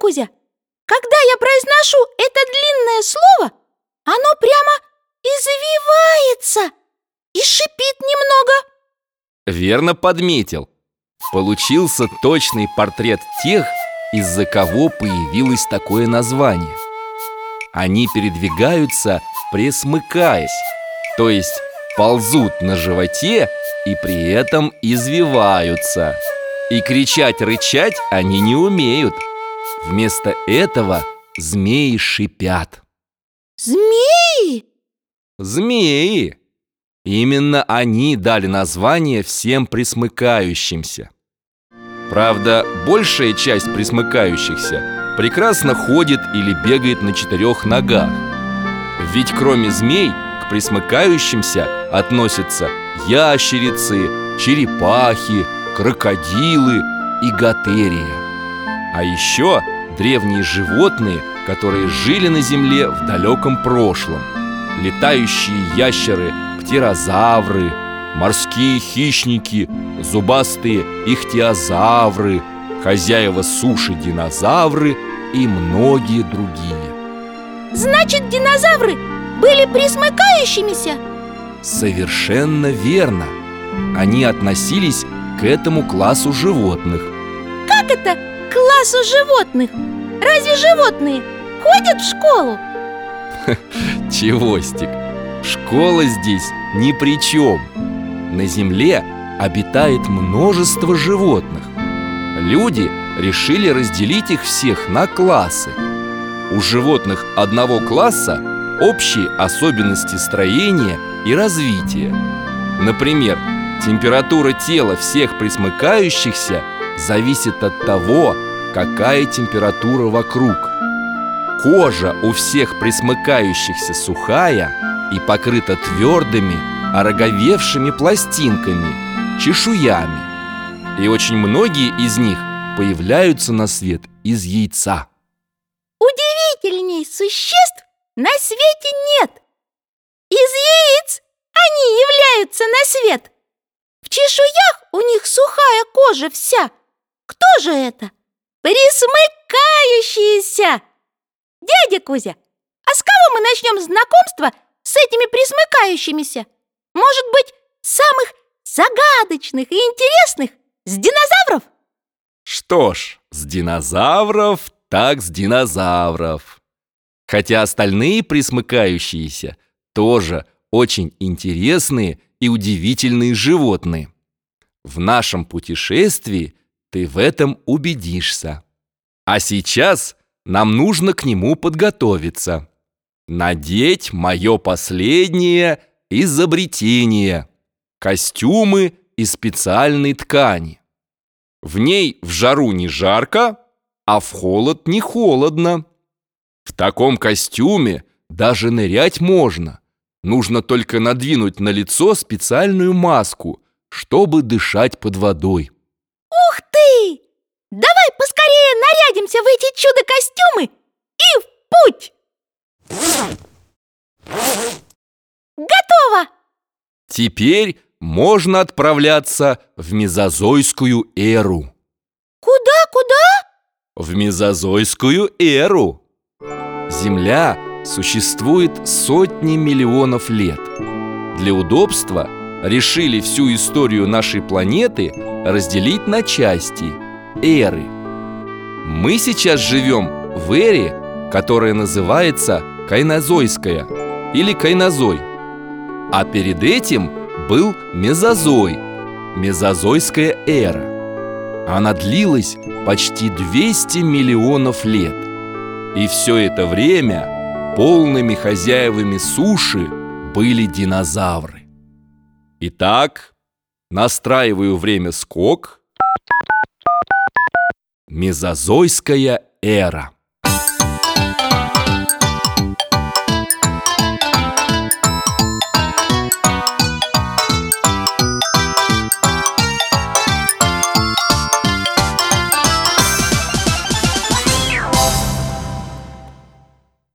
Кузя, когда я произношу это длинное слово, оно прямо извивается и шипит немного. Верно подметил. Получился точный портрет тех, из-за кого появилось такое название. Они передвигаются, пресмыкаясь, то есть ползут на животе и при этом извиваются. И кричать-рычать они не умеют. Вместо этого змеи шипят. Змеи? Змеи! Именно они дали название всем присмыкающимся. Правда, большая часть присмыкающихся прекрасно ходит или бегает на четырех ногах. Ведь кроме змей к присмыкающимся относятся ящерицы, черепахи, крокодилы и готерия. А еще древние животные, которые жили на Земле в далеком прошлом. Летающие ящеры, птерозавры, морские хищники, зубастые ихтиозавры, хозяева суши динозавры и многие другие. Значит, динозавры были присмыкающимися? Совершенно верно. Они относились к этому классу животных. Как это классу животных? Разве животные ходят в школу? Чевостик, школа здесь ни при чем. На Земле обитает множество животных. Люди решили разделить их всех на классы. У животных одного класса общие особенности строения и развития. Например, температура тела всех присмыкающихся зависит от того, какая температура вокруг. Кожа у всех присмыкающихся сухая и покрыта твердыми, ороговевшими пластинками, чешуями. И очень многие из них появляются на свет из яйца. Удивительней существ на свете нет. Из яиц они являются на свет. В чешуях у них сухая кожа вся. Кто же это? Присмыкающиеся! Дядя Кузя, а с кого мы начнем знакомство с этими присмыкающимися? Может быть, самых загадочных и интересных с динозавров? Что ж, с динозавров так с динозавров. Хотя остальные присмыкающиеся тоже очень интересные и удивительные животные. В нашем путешествии ты в этом убедишься. А сейчас нам нужно к нему подготовиться. Надеть мое последнее изобретение – костюмы из специальной ткани. В ней в жару не жарко, а в холод не холодно. В таком костюме даже нырять можно. Нужно только надвинуть на лицо специальную маску, чтобы дышать под водой. Ух поскорее нарядимся в эти чудо-костюмы и в путь! Готово! Теперь можно отправляться в мезозойскую эру. Куда, куда? В мезозойскую эру. Земля существует сотни миллионов лет. Для удобства решили всю историю нашей планеты разделить на части – эры. Мы сейчас живем в эре, которая называется Кайнозойская или Кайнозой. А перед этим был Мезозой, Мезозойская эра. Она длилась почти 200 миллионов лет. И все это время полными хозяевами суши были динозавры. Итак, настраиваю время скок – Мезозойская эра